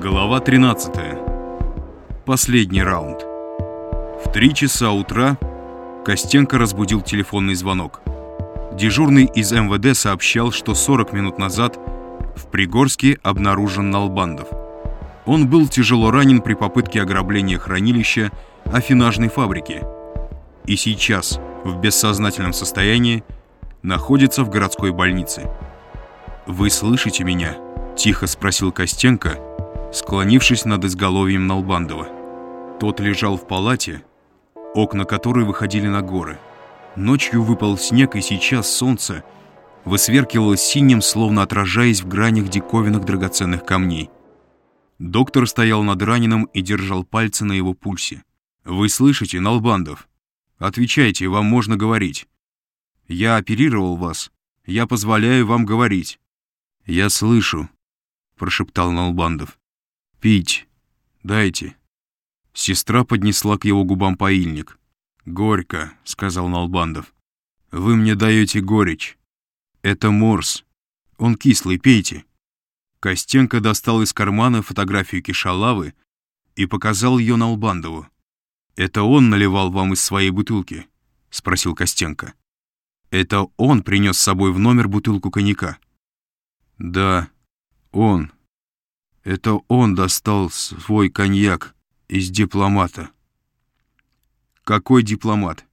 Глава 13. Последний раунд. В три часа утра Костенко разбудил телефонный звонок. Дежурный из МВД сообщал, что 40 минут назад в Пригорске обнаружен Налбандов. Он был тяжело ранен при попытке ограбления хранилища афинажной фабрики и сейчас в бессознательном состоянии находится в городской больнице. «Вы слышите меня?» – тихо спросил Костенко, склонившись над изголовьем Налбандова. Тот лежал в палате, окна которой выходили на горы. Ночью выпал снег, и сейчас солнце высверкивало синим, словно отражаясь в гранях диковинных драгоценных камней. Доктор стоял над раненым и держал пальцы на его пульсе. «Вы слышите, Налбандов? Отвечайте, вам можно говорить. Я оперировал вас. Я позволяю вам говорить». «Я слышу», — прошептал Налбандов. «Пить. Дайте». Сестра поднесла к его губам поильник. «Горько», — сказал Налбандов. «Вы мне даете горечь. Это морс. Он кислый, пейте». Костенко достал из кармана фотографию Кишалавы и показал ее Налбандову. «Это он наливал вам из своей бутылки?» — спросил Костенко. «Это он принес с собой в номер бутылку коньяка?» Да, он. Это он достал свой коньяк из дипломата. Какой дипломат?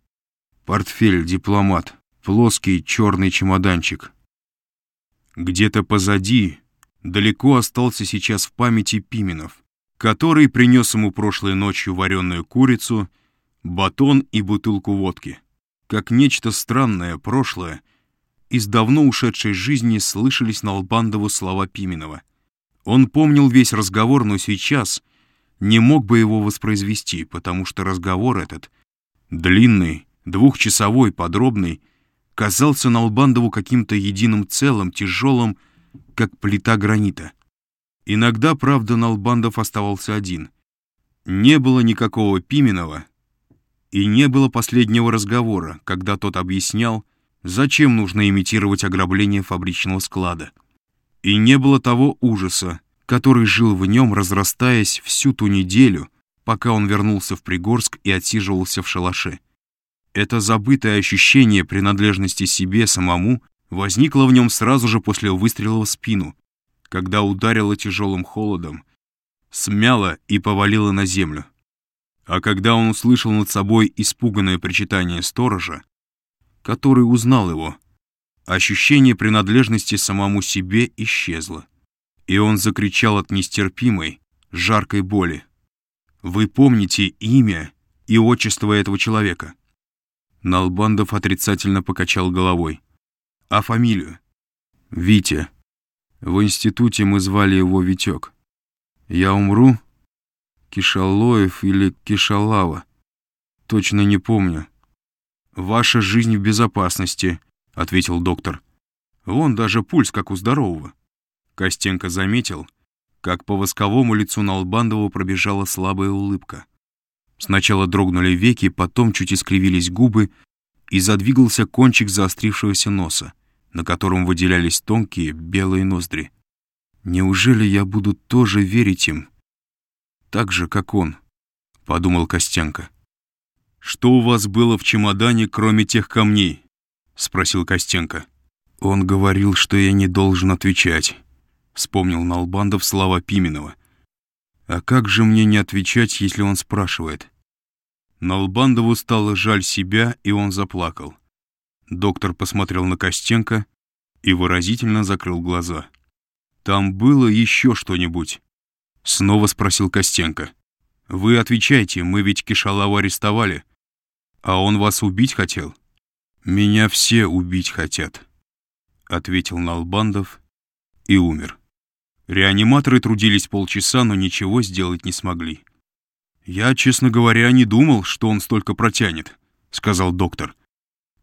Портфель дипломат. Плоский черный чемоданчик. Где-то позади, далеко остался сейчас в памяти Пименов, который принес ему прошлой ночью вареную курицу, батон и бутылку водки. Как нечто странное прошлое — из давно ушедшей жизни слышались на Албандову слова Пименова. Он помнил весь разговор, но сейчас не мог бы его воспроизвести, потому что разговор этот, длинный, двухчасовой, подробный, казался на Албандову каким-то единым целым, тяжелым, как плита гранита. Иногда, правда, Налбандов оставался один. Не было никакого Пименова, и не было последнего разговора, когда тот объяснял, Зачем нужно имитировать ограбление фабричного склада? И не было того ужаса, который жил в нем, разрастаясь всю ту неделю, пока он вернулся в Пригорск и отсиживался в шалаше. Это забытое ощущение принадлежности себе самому возникло в нем сразу же после выстрела в спину, когда ударило тяжелым холодом, смяло и повалило на землю. А когда он услышал над собой испуганное причитание сторожа, который узнал его. Ощущение принадлежности самому себе исчезло. И он закричал от нестерпимой, жаркой боли. «Вы помните имя и отчество этого человека?» Налбандов отрицательно покачал головой. «А фамилию?» «Витя. В институте мы звали его Витек. Я умру? Кишалоев или Кишалава? Точно не помню. «Ваша жизнь в безопасности», — ответил доктор. «Вон даже пульс, как у здорового». Костенко заметил, как по восковому лицу Налбандова пробежала слабая улыбка. Сначала дрогнули веки, потом чуть искривились губы, и задвигался кончик заострившегося носа, на котором выделялись тонкие белые ноздри. «Неужели я буду тоже верить им? Так же, как он?» — подумал Костенко. «Что у вас было в чемодане, кроме тех камней?» — спросил Костенко. «Он говорил, что я не должен отвечать», — вспомнил Налбандов слова Пименова. «А как же мне не отвечать, если он спрашивает?» Налбандову стало жаль себя, и он заплакал. Доктор посмотрел на Костенко и выразительно закрыл глаза. «Там было еще что-нибудь?» — снова спросил Костенко. «Вы отвечайте, мы ведь Кишалаву арестовали». «А он вас убить хотел?» «Меня все убить хотят», — ответил Налбандов и умер. Реаниматоры трудились полчаса, но ничего сделать не смогли. «Я, честно говоря, не думал, что он столько протянет», — сказал доктор.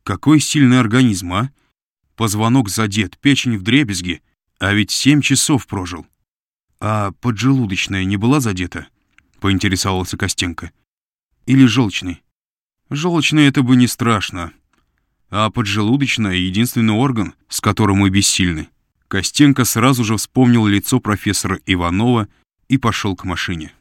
«Какой сильный организм, а? Позвонок задет, печень в дребезги, а ведь семь часов прожил». «А поджелудочная не была задета?» — поинтересовался Костенко. «Или желчный?» Желчная это бы не страшно. А поджелудочная — единственный орган, с которым мы бессильны. Костенко сразу же вспомнил лицо профессора Иванова и пошел к машине.